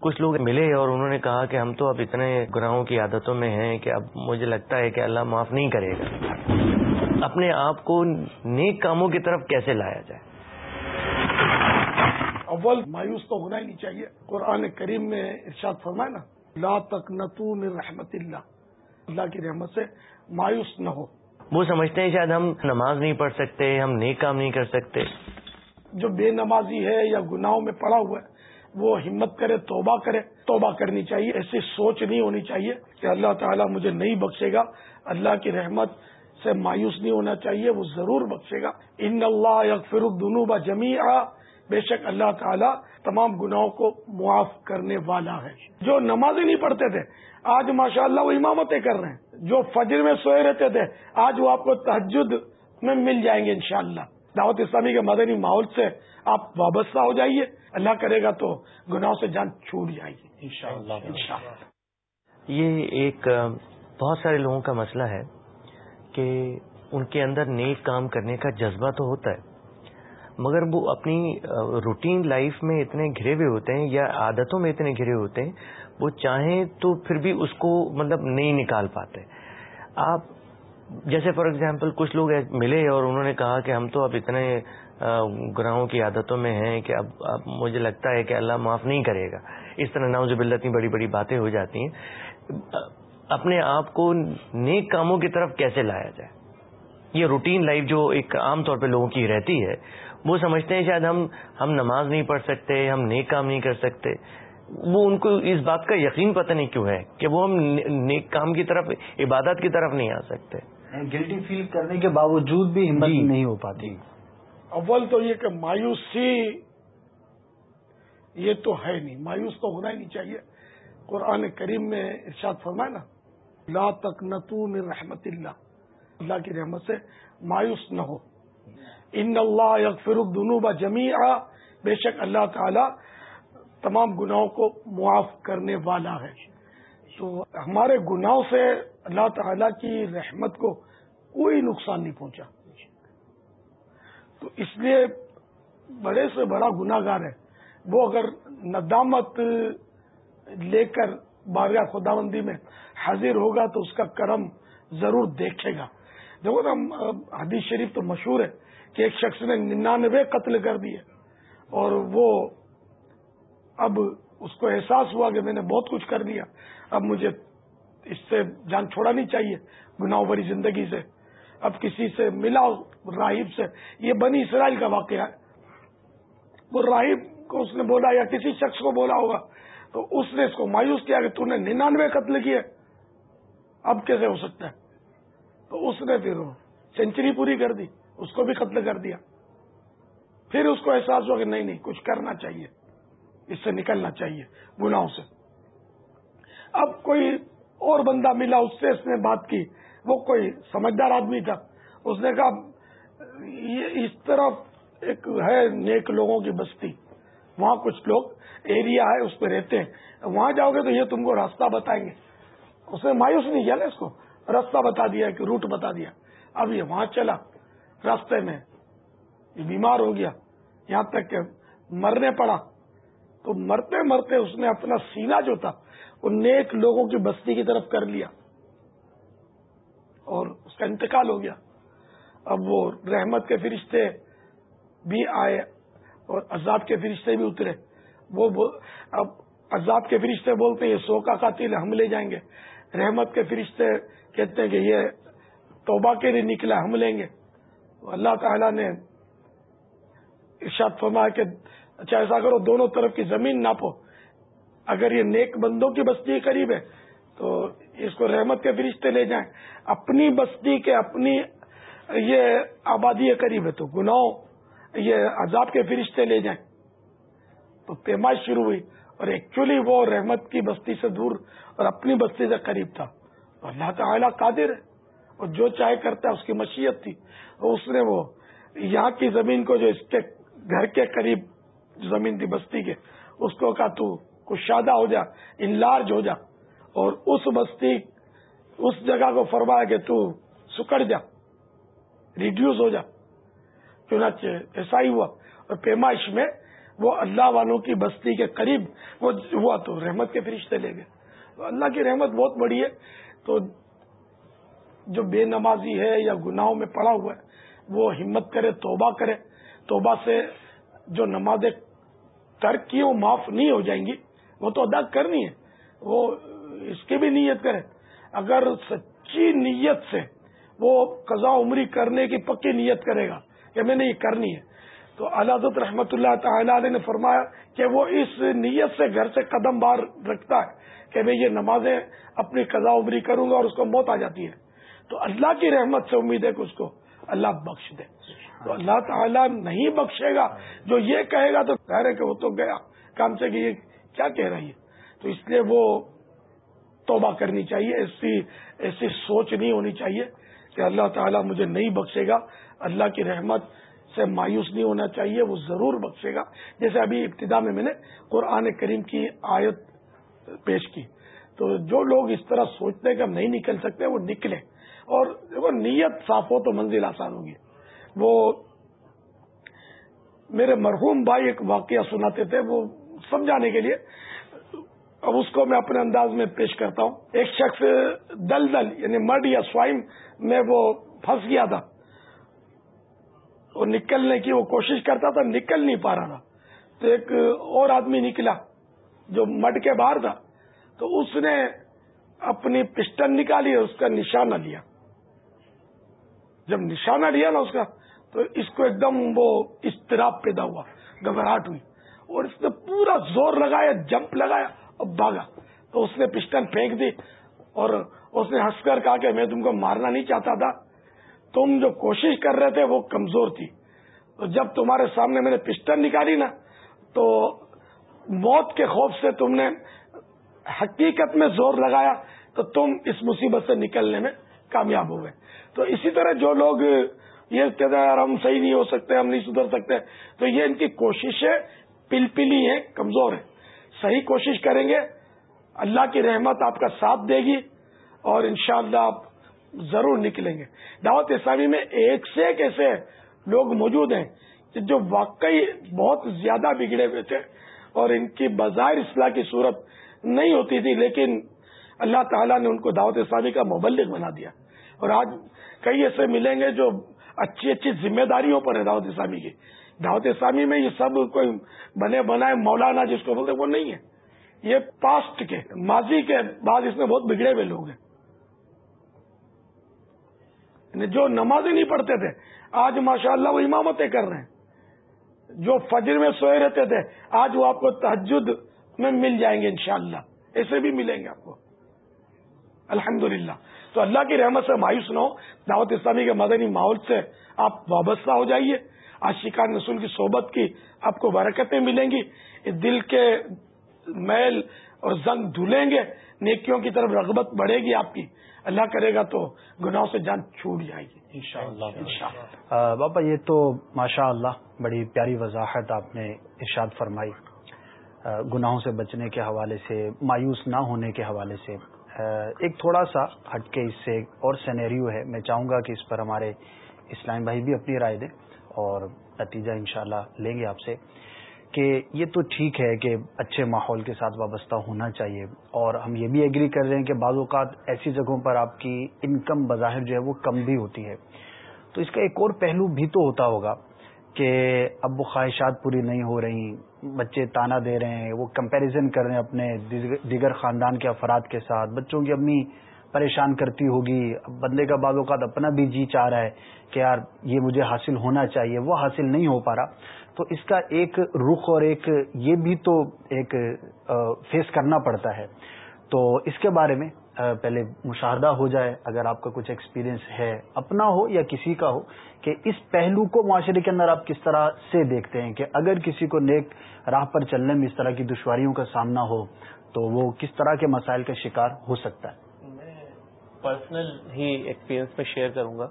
کچھ لوگ ملے اور انہوں نے کہا کہ ہم تو اب اتنے گناہوں کی عادتوں میں ہیں کہ اب مجھے لگتا ہے کہ اللہ معاف نہیں کرے گا۔ اپنے آپ کو نیک کاموں کی طرف کیسے لایا جائے؟ اول مایوس تو ہونا ہی نہیں چاہیے۔ قرآن کریم میں ارشاد فرمائے نا لا تک نتو رحمت اللہ۔ اللہ کی رحمت سے مایوس نہ ہو۔ وہ سمجھتے ہیں شاید ہم نماز نہیں پڑھ سکتے ہم نیک کام نہیں کر سکتے۔ جو بے نمازی ہے یا گناہوں میں پڑا ہوا ہے وہ ہمت کرے، توبہ کرے، توبہ کرنی چاہیے، ایسی سوچ نہیں ہونی چاہیے کہ اللہ تعالیٰ مجھے نہیں بخشے گا، اللہ کی رحمت سے مایوس نہیں ہونا چاہیے، وہ ضرور بخشے گا۔ ان اللہ یکفر الدنوب جمی بے شک اللہ تعالیٰ تمام گناہوں کو معاف کرنے والا ہے۔ جو نمازیں نہیں پڑھتے تھے، آج ماشاء اللہ وہ امامتیں کر رہے ہیں۔ جو فجر میں سوئے رہتے تھے، آج وہ آپ کو تحجد میں مل جائیں گے انشاءاللہ۔ دعوت اسلامی کے مدنی ماحول سے آپ وابستہ ہو جائیے۔ اللہ کرے گا تو گناہوں سے جان چھوٹ جائے گی۔ یہ ایک بہت سارے لوگوں کا مسئلہ ہے کہ ان کے اندر نیک کام کرنے کا جذبہ تو ہوتا ہے مگر وہ اپنی روٹین لائف میں اتنے گھرے ہوئے ہوتے ہیں یا عادتوں میں اتنے گھرے ہوتے ہیں وہ چاہیں تو پھر بھی اس کو مطلب نہیں نکال پاتے۔ آپ جیسے فار ایگزامپل کچھ لوگ ملے اور انہوں نے کہا کہ ہم تو اب اتنے گناہوں کی عادتوں میں ہیں کہ اب اب مجھے لگتا ہے کہ اللہ معاف نہیں کرے گا۔ اس طرح ناؤز اتنی بڑی بڑی باتیں ہو جاتی ہیں۔ اپنے آپ کو نیک کاموں کی طرف کیسے لایا جائے؟ یہ روٹین لائف جو ایک عام طور پہ لوگوں کی رہتی ہے، وہ سمجھتے ہیں شاید ہم ہم نماز نہیں پڑھ سکتے، ہم نیک کام نہیں کر سکتے۔ وہ ان کو اس بات کا یقین پتہ نہیں کیوں ہے کہ وہ ہم نیک کام کی طرف، عبادت کی طرف نہیں آ سکتے۔ گلٹی فیل کرنے کے باوجود بھی ہمت جی۔ نہیں ہو پاتی۔ اول تو یہ کہ مایوسی یہ تو ہے نہیں۔ مایوس تو ہونا ہی نہیں چاہیے۔ قرآن کریم میں ارشاد فرمائے نا لا تک من رحمت اللہ۔ اللہ کی رحمت سے مایوس نہ ہو۔ ان اللہ یغفر الذنوب جميعا بے شک اللہ تعالی تمام گناہوں کو معاف کرنے والا ہے۔ تو ہمارے گناہوں سے اللہ تعالی کی رحمت کو کوئی نقصان نہیں پہنچا۔ تو اس لیے بڑے سے بڑا گناگار ہے۔ وہ اگر ندامت لے کر بارگاہ خدا بندی میں حاضر ہوگا تو اس کا کرم ضرور دیکھے گا۔ دیکھو نا حدیث شریف تو مشہور ہے کہ ایک شخص نے ننانوے قتل کر دیے اور وہ اب اس کو احساس ہوا کہ میں نے بہت کچھ کر دیا اب مجھے اس سے جان چھوڑانی چاہیے گناہ بری زندگی سے۔ اب کسی سے ملا راہب سے، یہ بنی اسرائیل کا واقعہ ہے۔ وہ راہب کو اس نے بولا یا کسی شخص کو بولا ہوگا، تو اس نے اس کو مایوس کیا کہ تو نے ننانوے قتل کیے۔ اب کیسے ہو سکتا ہے؟ تو اس نے پھر سینچری پوری کر دی، اس کو بھی قتل کر دیا۔ پھر اس کو احساس ہوا کہ نہیں نہیں، کچھ کرنا چاہیے۔ اس سے نکلنا چاہیے گناہوں سے۔ اب کوئی اور بندہ ملا اس سے اس نے بات کی۔ وہ کوئی سمجھدار آدمی تھا۔ اس نے کہا، یہ اس طرف ایک ہے نیک لوگوں کی بستی۔ وہاں کچھ لوگ ایریا ہے، اس پہ رہتے ہیں۔ وہاں جاؤ گے تو یہ تم کو راستہ بتائیں گے۔ اس نے مایوس نہیں کیا نا اس کو۔ راستہ بتا دیا کہ روٹ بتا دیا۔ اب یہ وہاں چلا۔ راستے میں یہ بیمار ہو گیا۔ یہاں تک کہ مرنے پڑا۔ تو مرتے مرتے اس نے اپنا سینا جو تھا وہ نیک لوگوں کی بستی کی طرف کر لیا اور اس کا انتقال ہو گیا۔ اب وہ رحمت کے فرشتے بھی آئے اور عذاب کے فرشتے بھی اترے۔ وہ اب عذاب کے فرشتے بولتے ہیں، یہ سو کا قاتل ہم لے جائیں گے۔ رحمت کے فرشتے کہتے ہیں کہ یہ توبہ کے لیے نکلا، ہم لیں گے۔ اللہ تعالیٰ نے ارشاد فرمایا کہ اچھا ایسا کرو، دونوں طرف کی زمین ناپو۔ اگر یہ نیک بندوں کی بستی قریب ہے، تو اس کو رحمت کے فرشتے لے جائیں۔ اپنی بستی کے اپنی یہ آبادی قریب ہے، تو گناہ یہ عذاب کے فرشتے لے جائیں۔ تو پیمائش شروع ہوئی اور ایکچولی وہ رحمت کی بستی سے دور اور اپنی بستی سے قریب تھا۔ تو اللہ تعالیٰ قادر ہے اور جو چاہے کرتا ہے، اس کی مشیت تھی۔ اس نے وہ یہاں کی زمین کو جو اس کے گھر کے قریب زمین تھی، بستی کے، اس کو کہا، تو کشادہ ہو جا، انلارج ہو جا۔ اور اس بستی، اس جگہ کو فرمایا کہ تو سکڑ جا ریڈیوز ہو جا۔ چنانچہ ایسا ہی ہوا۔ اور پیمائش میں وہ اللہ والوں کی بستی کے قریب وہ ہوا تو رحمت کے فرشتے لے گئے۔ اللہ کی رحمت بہت بڑی ہے۔ تو جو بے نمازی ہے یا گناہوں میں پڑا ہوا ہے، وہ ہمت کرے، توبہ کرے۔ توبہ سے جو نمازیں ترک کی وہ معاف نہیں ہو جائیں گی۔ وہ تو ادا کرنی ہے۔ وہ اس کی بھی نیت کرے اگر سچی نیت سے وہ قضا عمری کرنے کی پکی نیت کرے گا کہ میں نے یہ کرنی ہے، تو اللہ رحمت اللہ تعالی علیہ نے فرمایا کہ وہ اس نیت سے گھر سے قدم بار رکھتا ہے کہ میں یہ نمازیں اپنی قضا عمری کروں گا اور اس کو موت آ جاتی ہے۔ تو اللہ کی رحمت سے امید ہے کہ اس کو اللہ بخش دے۔ تو اللہ تعالیٰ نہیں بخشے گا، جو یہ کہے گا تو کہہ رہے کہ وہ تو گیا۔ کام سے کہ یہ کیا کہہ رہی ہے تو اس لیے وہ توبہ کرنی چاہیے، ایسی ایسی سوچ نہیں ہونی چاہیے کہ اللہ تعالیٰ مجھے نہیں بخشے گا، اللہ کی رحمت سے مایوس نہیں ہونا چاہیے، وہ ضرور بخشے گا۔ جیسے ابھی ابتدا میں میں نے قرآن کریم کی آیت پیش کی۔ تو جو لوگ اس طرح سوچتے ہیں کہ ہم نہیں نکل سکتے، وہ نکلے اور وہ نیت صاف ہو تو منزل آسان ہوگی۔ وہ میرے مرحوم بھائی ایک واقعہ سناتے تھے، وہ سمجھانے کے لیے، اب اس کو میں اپنے انداز میں پیش کرتا ہوں۔ ایک شخص دل دل یعنی مڈ یا سوائم، میں وہ پھنس گیا تھا۔ وہ نکلنے کی وہ کوشش کرتا تھا، نکل نہیں پا رہا تھا۔ تو ایک اور آدمی نکلا جو مڈ کے باہر تھا۔ تو اس نے اپنی پسٹن نکالی اور اس کا نشانہ لیا۔ جب نشانہ لیا نا اس کا، تو اس کو ایک دم وہ استراب پیدا ہوا، گھبراہٹ ہوئی۔ اور اس نے پورا زور لگایا، جمپ لگایا اور بھاگا۔ تو اس نے پسٹل پھینک دی اور اس نے ہنس کر کہا کہ میں تم کو مارنا نہیں چاہتا تھا۔ تم جو کوشش کر رہے تھے وہ کمزور تھی۔ تو جب تمہارے سامنے میں نے پسٹل نکالی نا، تو موت کے خوف سے تم نے حقیقت میں زور لگایا تو تم اس مصیبت سے نکلنے میں کامیاب ہو گئے۔ تو اسی طرح جو لوگ یہ کہتے ہیں یار ہم صحیح نہیں ہو سکتے، ہم نہیں سدھر سکتے، تو یہ ان کی کوششیں پل پلی ہیں، کمزور ہیں۔ صحیح کوشش کریں گے، اللہ کی رحمت آپ کا ساتھ دے گی اور انشاءاللہ آپ ضرور نکلیں گے۔ دعوت اسلامی میں ایک سے ایک ایسے لوگ موجود ہیں جو واقعی بہت زیادہ بگڑے ہوئے تھے اور ان کی بظاہر اصلاح کی صورت نہیں ہوتی تھی، لیکن اللہ تعالیٰ نے ان کو دعوت اسلامی کا مبلغ بنا دیا۔ اور آج کئی ایسے ملیں گے جو اچھی اچھی ذمہ داریوں پر ہے دعوت اسلامی کی۔ دعوت اسلامی میں یہ سب کوئی بنے بنائے مولانا جس کو بولتے وہ نہیں ہے۔ یہ پاسٹ کے، ماضی کے بعد اس میں بہت بگڑے ہوئے لوگ ہیں۔ یعنی جو نمازیں نہیں پڑھتے تھے، آج ماشاء اللہ وہ امامتیں کر رہے ہیں۔ جو فجر میں سوئے رہتے تھے، آج وہ آپ کو تحجد میں مل جائیں گے انشاءاللہ۔ ایسے بھی ملیں گے آپ کو۔ الحمدللہ۔ تو اللہ کی رحمت سے مایوس نہ ہو۔ دعوت اسلامی کے مدنی ماحول سے آپ وابستہ ہو جائیے۔ آشیقان نسل کی صحبت کی آپ کو برکتیں ملیں گی۔ دل کے میل اور زنگ دھلیں گے نیکیوں کی طرف رغبت بڑھے گی آپ کی۔ اللہ کرے گا تو گناہوں سے جان چھوٹ جائے گی۔ انشاءاللہ۔ بابا یہ تو ماشاء اللہ بڑی پیاری وضاحت آپ نے ارشاد فرمائی۔ گناہوں سے بچنے کے حوالے سے مایوس نہ ہونے کے حوالے سے۔ ایک تھوڑا سا ہٹ کے اس سے اور سینیریو ہے۔ میں چاہوں گا کہ اس پر ہمارے اسلام بھائی بھی اپنی رائے دیں۔ اور نتیجہ انشاءاللہ لیں گے آپ سے کہ یہ تو ٹھیک ہے کہ اچھے ماحول کے ساتھ وابستہ ہونا چاہیے اور ہم یہ بھی ایگری کر رہے ہیں کہ بعض اوقات ایسی جگہوں پر آپ کی انکم بظاہر جو ہے وہ کم بھی ہوتی ہے۔ تو اس کا ایک اور پہلو بھی تو ہوتا ہوگا کہ اب وہ خواہشات پوری نہیں ہو رہی، بچے تانا دے رہے ہیں، وہ کمپیریزن کر رہے ہیں اپنے دیگر خاندان کے افراد کے ساتھ، بچوں کی اپنی پریشان کرتی ہوگی بندے کا بعض اوقات اپنا بھی جی چاہ رہا ہے کہ یار یہ مجھے حاصل ہونا چاہیے، وہ حاصل نہیں ہو پا رہا۔ تو اس کا ایک رخ اور ایک یہ بھی تو ایک فیس کرنا پڑتا ہے۔ تو اس کے بارے میں پہلے مشاہدہ ہو جائے، اگر آپ کا کچھ ایکسپیرینس ہے، اپنا ہو یا کسی کا ہو، کہ اس پہلو کو معاشرے کے اندر آپ کس طرح سے دیکھتے ہیں کہ اگر کسی کو نیک راہ پر چلنے میں اس طرح کی دشواریوں کا سامنا ہو، تو وہ کس طرح کے مسائل کا شکار ہو سکتا ہے۔ پرسنل ہی ایکسپیرینس میں شیئر کروں گا۔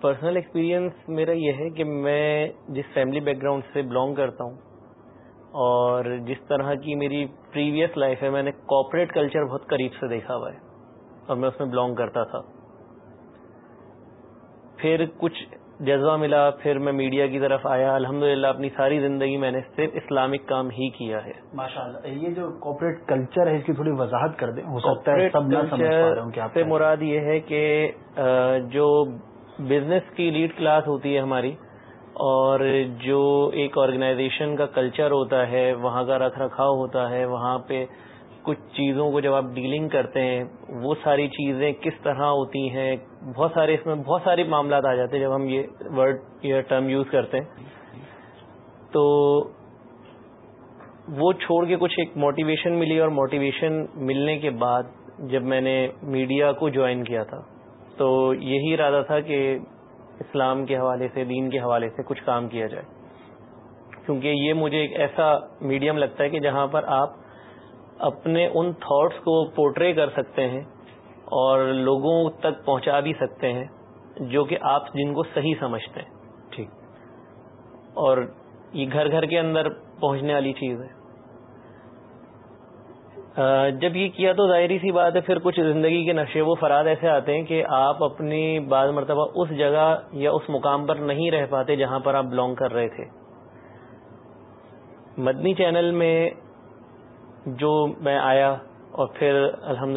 پرسنل ایکسپیرینس میرا یہ ہے کہ میں جس فیملی بیک گراؤنڈ سے بلانگ کرتا ہوں اور جس طرح کی میری پریویس لائف ہے میں نے کارپوریٹ کلچر بہت قریب سے دیکھا ہوا ہے اور میں اس میں بلانگ کرتا تھا۔ پھر کچھ جذبہ ملا پھر میں میڈیا کی طرف آیا۔ الحمدللہ اپنی ساری زندگی میں نے صرف اسلامک کام ہی کیا ہے۔ ماشاء اللہ یہ جو کارپوریٹ کلچر ہے اس کی تھوڑی وضاحت کر دیں۔ ہو سکتا ہے سب نہ سمجھ پا رہے ہوں کہ سے مراد یہ ہے کہ جو بزنس کی لیڈ کلاس ہوتی ہے ہماری اور جو ایک آرگنائزیشن کا کلچر ہوتا ہے وہاں کا رکھ رکھاؤ ہوتا ہے وہاں پہ کچھ چیزوں کو جب آپ ڈیلنگ کرتے ہیں، وہ ساری چیزیں کس طرح ہوتی ہیں؟ بہت سارے اس میں بہت سارے معاملات آ جاتے ہیں جب ہم یہ ورڈ یا ٹرم یوز کرتے ہیں۔ تو وہ چھوڑ کے کچھ ایک موٹیویشن ملی اور موٹیویشن ملنے کے بعد جب میں نے میڈیا کو جوائن کیا تھا، تو یہی ارادہ تھا کہ اسلام کے حوالے سے، دین کے حوالے سے کچھ کام کیا جائے۔ کیونکہ یہ مجھے ایک ایسا میڈیم لگتا ہے کہ جہاں پر آپ اپنے ان تھاٹس کو پورٹرے کر سکتے ہیں اور لوگوں تک پہنچا بھی سکتے ہیں جو کہ آپ جن کو صحیح سمجھتے ہیں۔ ٹھیک۔ اور یہ گھر گھر کے اندر پہنچنے والی چیز ہے۔ جب یہ کیا تو ظاہری سی بات ہے، پھر کچھ زندگی کے نشے و فراد ایسے آتے ہیں کہ آپ اپنی بعض مرتبہ اس جگہ یا اس مقام پر نہیں رہ پاتے جہاں پر آپ بلونگ کر رہے تھے۔ مدنی چینل میں جو میں آیا اور پھر الحمد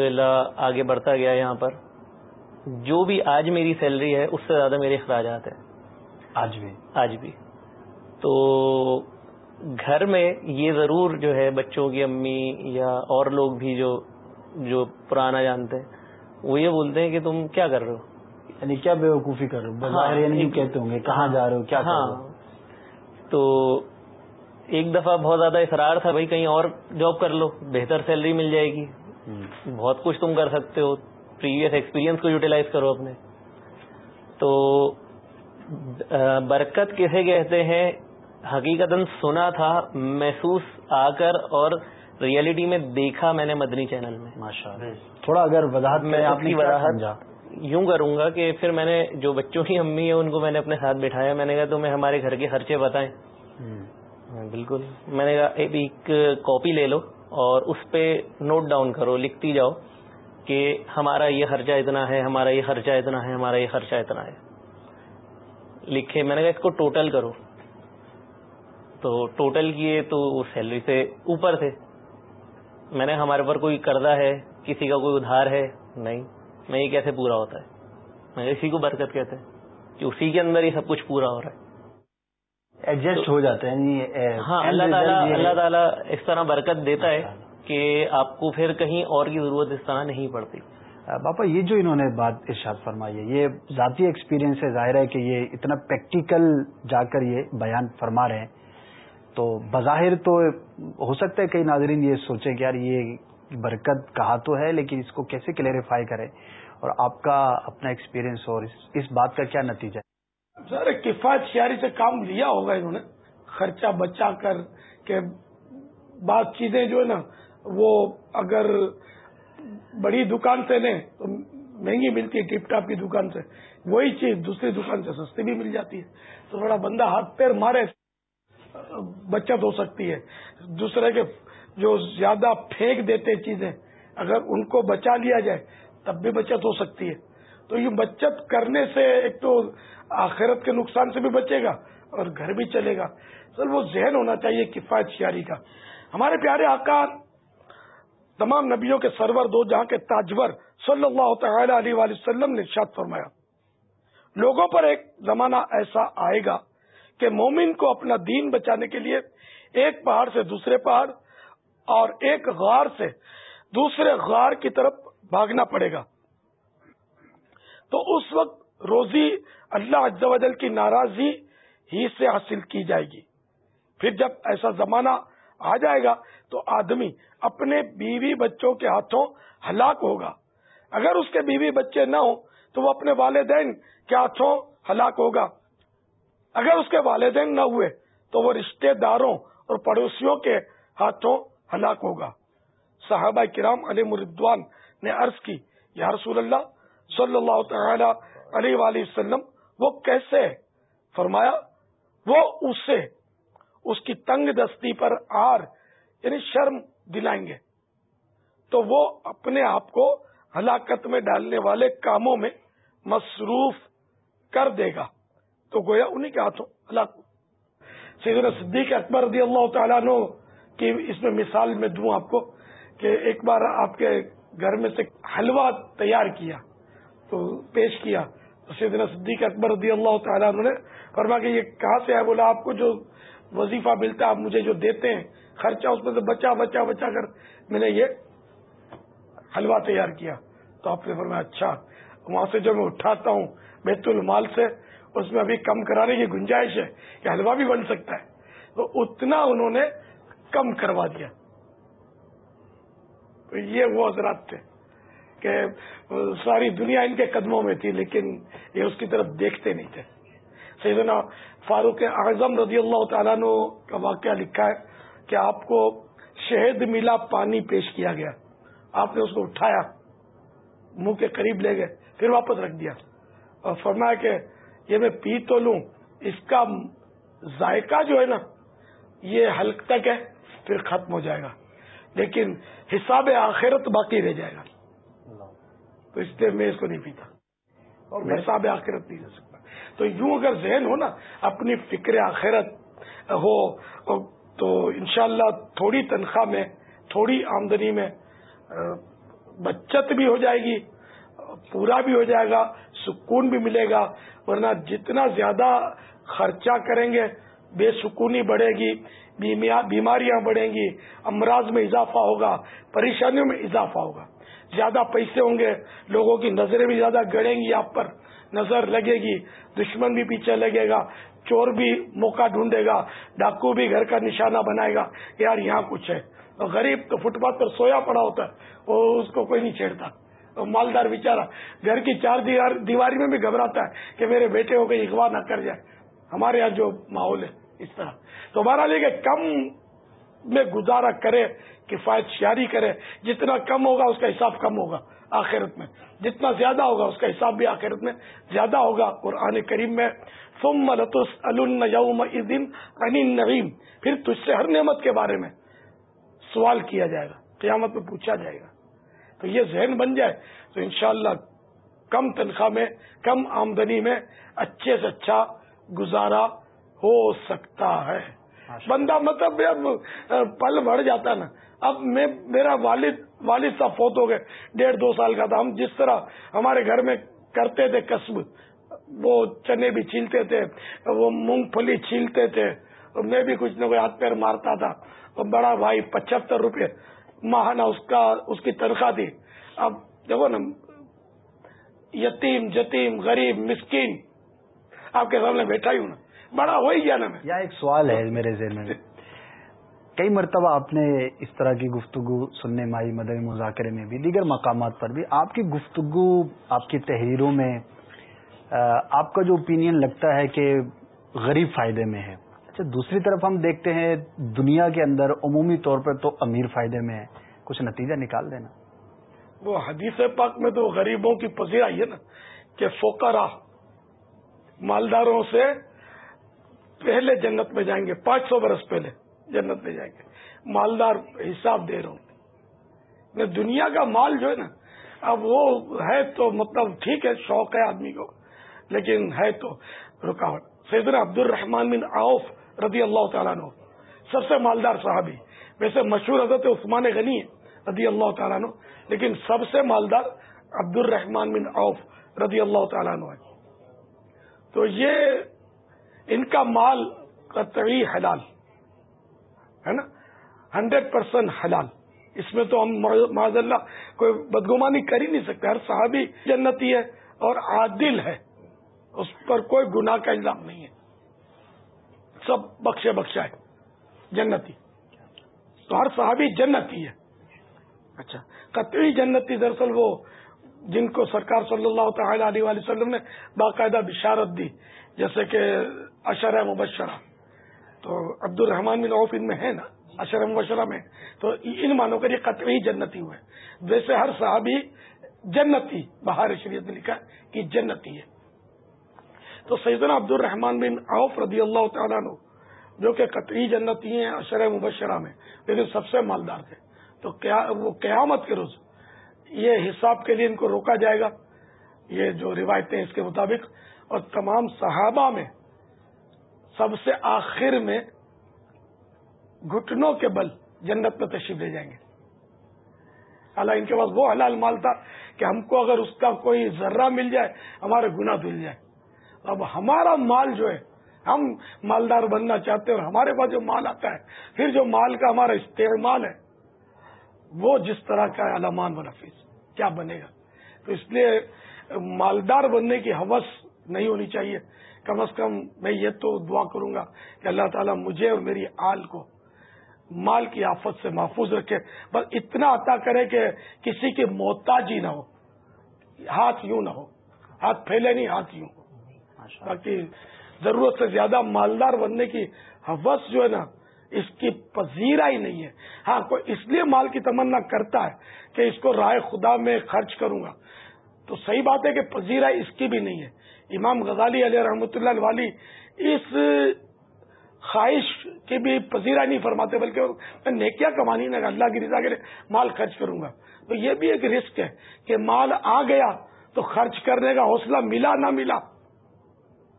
آگے بڑھتا گیا یہاں پر جو بھی آج میری سیلری ہے اس سے زیادہ میرے اخراجات ہیں۔ آج بھی؟ آج بھی۔ تو گھر میں یہ ضرور جو ہے بچوں کی امی یا اور لوگ بھی جو جو پرانا جانتے ہیں وہ یہ بولتے ہیں کہ تم کیا کر رہے ہو؟ یعنی کیا بے وقوفی کر رہے ہو؟ ہاں یعنی کہتے ہوں گے کہاں جا رہے ہو؟ کیا ہاں۔ تو ایک دفعہ بہت زیادہ اصرار تھا بھائی کہیں اور جاب کر لو بہتر سیلری مل جائے گی۔ بہت کچھ تم کر سکتے ہو پریویس ایکسپیرینس کو یوٹیلائز کرو اپنے۔ تو برکت کیسے کہتے ہیں؟ حقیقت سنا تھا محسوس آ کر اور ریئلٹی میں دیکھا میں نے مدنی چینل میں۔ ماشاء تھوڑا اگر وضاحت میں اپنی وضاحت یوں کروں گا کہ پھر میں نے جو بچوں کی امی ہے ان کو میں نے اپنے ساتھ بٹھایا۔ میں نے کہا تمہیں ہمارے گھر کے خرچے بتائیں۔ بالکل۔ میں نے کہا ایک کاپی لے لو اور اس پہ نوٹ ڈاؤن کرو، لکھتی جاؤ کہ ہمارا یہ خرچہ اتنا ہے، ہمارا یہ خرچہ اتنا ہے، ہمارا یہ خرچہ اتنا ہے۔ لکھے، میں نے کہا، اس کو ٹوٹل کرو۔ تو ٹوٹل کیے تو سیلری سے اوپر تھے۔ میں نے ہمارے پر کوئی قرضہ ہے؟ کسی کا کوئی ادھار ہے؟ نہیں میں یہ کیسے پورا ہوتا ہے؟ میں اسی کو برکت کہتے ہیں کہ اسی کے اندر ہی سب کچھ پورا ہو رہا ہے۔ ایڈجسٹ ہو جاتے ہیں یعنی، ہاں اللہ تعالیٰ اللہ تعالیٰ اس طرح برکت دیتا ہے کہ آپ کو پھر کہیں اور کی ضرورت اس طرح نہیں پڑتی۔ باپا یہ جو انہوں نے بات ارشاد فرمائی ہے یہ ذاتی ایکسپیرینس ہے ظاہر ہے کہ یہ اتنا پریکٹیکل جا کر یہ بیان فرما رہے ہیں۔ تو بظاہر تو ہو سکتا ہے کئی ناظرین یہ سوچیں کہ یار یہ برکت کہا تو ہے لیکن اس کو کیسے کلیریفائی کریں؟ اور آپ کا اپنا ایکسپیرینس اور اس بات کا کیا نتیجہ ہے؟ سر کفایت شہری سے کام لیا ہوگا انہوں نے۔ خرچہ بچا کر کہ بعض چیزیں جو ہے نا، وہ اگر بڑی دکان سے لیں تو مہنگی ملتی ہے، ٹپ ٹاپ کی دکان سے۔ وہی چیز دوسری دکان سے سستی بھی مل جاتی ہے۔ تو تھوڑا بندہ ہاتھ پیر مارے، بچت ہو سکتی ہے۔ دوسرے کے جو زیادہ پھینک دیتے چیزیں، اگر ان کو بچا لیا جائے، تب بھی بچت ہو سکتی ہے۔ تو یہ بچت کرنے سے ایک تو آخرت کے نقصان سے بھی بچے گا اور گھر بھی چلے گا۔ سر وہ ذہن ہونا چاہیے کفایت شیاری کا۔ ہمارے پیارے آکار تمام نبیوں کے سرور دو جہاں کے تاجور صلی اللہ تعالی علیہ وسلم نے شاد فرمایا۔ لوگوں پر ایک زمانہ ایسا آئے گا کہ مومن کو اپنا دین بچانے کے لیے ایک پہاڑ سے دوسرے پہاڑ اور ایک غار سے دوسرے غار کی طرف بھاگنا پڑے گا۔ تو اس وقت روزی اللہ و جل کی ناراضی ہی سے حاصل کی جائے گی۔ پھر جب ایسا زمانہ آ جائے گا تو آدمی اپنے بیوی بچوں کے ہاتھوں ہلاک ہوگا۔ اگر اس کے بیوی بچے نہ ہوں تو وہ اپنے والدین کے ہاتھوں ہلاک ہوگا۔ اگر اس کے والدین نہ ہوئے تو وہ رشتہ داروں اور پڑوسیوں کے ہاتھوں ہلاک ہوگا۔ صحابہ کرام علی مردوان نے عرض کی، یا رسول اللہ صلی اللہ تعالی علیہ وآلہ وسلم، وہ کیسے؟ فرمایا، وہ اسے، اس کی تنگ دستی پر آر یعنی شرم دلائیں گے۔ تو وہ اپنے آپ کو ہلاکت میں ڈالنے والے کاموں میں مصروف کر دے گا۔ تو گویا انہیں کے ہاتھوں اللہ سیدنا صدیق اکبر رضی اللہ تعالیٰ نو کی اس میں مثال میں دوں آپ کو کہ ایک بار آپ کے گھر میں سے حلوہ تیار کیا۔ تو پیش کیا۔ سیدنا صدیق اکبر رضی اللہ تعالیٰ عنہ نے فرما کہ یہ کہاں سے ہے؟ بولا، آپ کو جو وظیفہ ملتا ہے، آپ مجھے جو دیتے ہیں، خرچہ اس میں سے بچا بچا بچا کر میں نے یہ حلوہ تیار کیا۔ تو آپ نے فرمایا اچھا وہاں سے جو میں اٹھاتا ہوں بیت المال سے، اس میں ابھی کم کرانے کی گنجائش ہے کہ حلوہ بھی بن سکتا ہے۔ تو اتنا انہوں نے کم کروا دیا۔ تو یہ وہ حضرات تھے۔ کہ ساری دنیا ان کے قدموں میں تھی، لیکن یہ اس کی طرف دیکھتے نہیں تھے۔ سیدنا فاروق اعظم رضی اللہ تعالیٰ نے کا واقعہ لکھا ہے کہ آپ کو شہد ملا پانی پیش کیا گیا۔ آپ نے اس کو اٹھایا، منہ کے قریب لے گئے، پھر واپس رکھ دیا۔ اور فرمایا کہ یہ میں پی تو لوں، اس کا ذائقہ جو ہے نا، یہ حلق تک ہے، پھر ختم ہو جائے گا۔ لیکن حساب آخرت باقی رہ جائے گا۔ تو اس لیے میں اس کو نہیں پیتا۔ اور میں حساب آخرت نہیں رہ سکتا۔ تو یوں اگر ذہن ہو نا اپنی فکر آخرت ہو تو انشاءاللہ تھوڑی تنخواہ میں تھوڑی آمدنی میں بچت بھی ہو جائے گی پورا بھی ہو جائے گا سکون بھی ملے گا۔ ورنہ جتنا زیادہ خرچہ کریں گے بے سکونی بڑھے گی بیماریاں بڑھیں گی امراض میں اضافہ ہوگا پریشانیوں میں اضافہ ہوگا۔ زیادہ پیسے ہوں گے، لوگوں کی نظریں بھی زیادہ گڑیں گی آپ پر، نظر لگے گی، دشمن بھی پیچھے لگے گا، چور بھی موقع ڈھونڈے گا، ڈاکو بھی گھر کا نشانہ بنائے گا، یار یہاں کچھ ہے۔ اور غریب تو فٹ پاتھ پر سویا پڑا ہوتا ہے، وہ اس کو کوئی نہیں چھیڑتا۔ مالدار بےچارا گھر کی چار دیواری میں بھی گھبراتا ہے کہ میرے بیٹے ہو گئے، اغوا نہ کر جائے۔ ہمارے یہاں جو ماحول ہے، اس طرح۔ تو ہمارا لے کے کم میں گزارا کرے، کفایت شیاری کرے، جتنا کم ہوگا اس کا حساب کم ہوگا آخرت میں۔ جتنا زیادہ ہوگا اس کا حساب بھی آخرت میں زیادہ ہوگا قرآن کریم میں۔ فم لطس الوم نعیم پھر تجھ سے ہر نعمت کے بارے میں سوال کیا جائے گا، قیامت میں پوچھا جائے گا۔ تو یہ ذہن بن جائے تو انشاءاللہ کم تنخواہ میں، کم آمدنی میں اچھے سے اچھا گزارا ہو سکتا ہے۔ بندہ مطلب پل بڑھ جاتا نا۔ اب میں، میرا والد والد صاحب فوت ہو گئے، ڈیڑھ دو سال کا تھا۔ ہم جس طرح ہمارے گھر میں کرتے تھے قصب، وہ چنے بھی چھیلتے تھے، وہ مونگ پھلی چھیلتے تھے۔ میں بھی کچھ نہ کوئی ہاتھ پیر مارتا تھا۔ اور بڑا بھائی، پچہتر روپے۔ ماہانہ اس کا، اس کی تنخواہ تھی۔ اب دیکھو نا، یتیم، جتیم، غریب، مسکین۔ آپ کے سامنے بیٹھا ہی ہوں نا۔ بڑا ہو ہی گیا نا میں۔ ایک سوال ہے میرے ذہن میں۔ کئی مرتبہ آپ نے اس طرح کی گفتگو سننے میں آئی مدنی مذاکرے میں بھی دیگر مقامات پر بھی آپ کی گفتگو آپ کی تحریروں میں آپ کا جو اوپینین لگتا ہے کہ غریب فائدے میں ہے۔ اچھا دوسری طرف ہم دیکھتے ہیں دنیا کے اندر عمومی طور پر تو امیر فائدے میں ہے۔ کچھ نتیجہ نکال دینا۔ وہ حدیث پاک میں تو غریبوں کی آئی ہے نا کہ فوکرا مالداروں سے پہلے جنت میں جائیں گے، پانچ سو برس پہلے جنت میں جائیں گے۔ مالدار حساب دے رہا ہوں۔ میں دنیا کا مال جو ہے نا، اب وہ ہے تو مطلب ٹھیک ہے، شوق ہے آدمی کو، لیکن ہے تو رکاوٹ۔ سیدنا عبد الرحمان بن عوف رضی اللہ تعالیٰ نو سب سے مالدار صحابی۔ ویسے مشہور حضرت عثمان غنی ہے رضی اللہ تعالیٰ نو لیکن سب سے مالدار عبد الرحمان بن عوف رضی اللہ تعالیٰ نو ہے تو یہ ان کا مال قطعی حلال ہے نا؟ ہنڈریڈ پرسینٹ حلال۔ اس میں تو ہم معذ اللہ کوئی بدگمانی کر ہی نہیں سکتے۔ ہر صحابی جنتی ہے اور عادل ہے۔ اس پر کوئی گناہ کا الزام نہیں ہے۔ سب بخشے بخشا ہے۔ جنتی۔ تو ہر صحابی جنتی ہے۔ اچھا۔ قطعی جنتی دراصل وہ جن کو سرکار صلی اللہ تعالی علیہ وسلم نے باقاعدہ بشارت دی۔ جیسے کہ اشر مبشرہ۔ تو عبد الرحمان بن عوف ان میں ہے نا؟ اشر مبشرہ میں۔ تو ان مانو کر یہ قطعی جنتی ہوئے۔ ویسے ہر صحابی جنتی، بہار شریعت نے لکھا کہ جنتی ہے۔ تو سیدنا عبد الرحمان بن عوف رضی اللہ تعالیٰ نو جو کہ قطعی جنتی ہیں اشر مبشرہ میں، لیکن سب سے مالدار تھے۔ تو وہ قیامت کے روز یہ حساب کے لیے ان کو روکا جائے گا؟ یہ جو روایتیں اس کے مطابق اور تمام صحابہ میں سب سے آخر میں گھٹنوں کے بل جنت میں تشریف لے جائیں گے۔ اللہ ان کے پاس وہ حلال مال تھا کہ ہم کو اگر اس کا کوئی ذرہ مل جائے، ہمارے گنا دھل جائے۔ اب ہمارا مال جو ہے، ہم مالدار بننا چاہتے ہیں اور ہمارے پاس جو مال آتا ہے، پھر جو مال کا ہمارا استعمال ہے، وہ جس طرح کا علمان و نفیس، کیا بنے گا؟ تو اس لیے مالدار بننے کی حوث نہیں ہونی چاہیے۔ کم از کم میں یہ تو دعا کروں گا کہ اللہ تعالیٰ مجھے اور میری آل کو مال کی آفت سے محفوظ رکھے۔ بس اتنا عطا کرے کہ کسی کی محتاج ہی نہ ہو۔ ہاتھ یوں نہ ہو۔ ہاتھ پھیلے نہیں ہاتھ یوں۔ ہو باقی ضرورت سے زیادہ مالدار بننے کی حوث جو ہے نا اس کی پذیرا ہی نہیں ہے۔ ہاں کوئی اس لیے مال کی تمنا کرتا ہے کہ اس کو رائے خدا میں خرچ کروں گا۔ تو صحیح بات ہے کہ پذیرا اس کی بھی نہیں ہے۔ امام غزالی علیہ رحمۃ اللہ والی اس خواہش کی بھی پذیرا نہیں فرماتے، بلکہ میں نیکیا کمانی نہ اللہ کی رضا کے لیے مال خرچ کروں گا۔ تو یہ بھی ایک رسک ہے کہ مال آ گیا تو خرچ کرنے کا حوصلہ ملا نہ ملا۔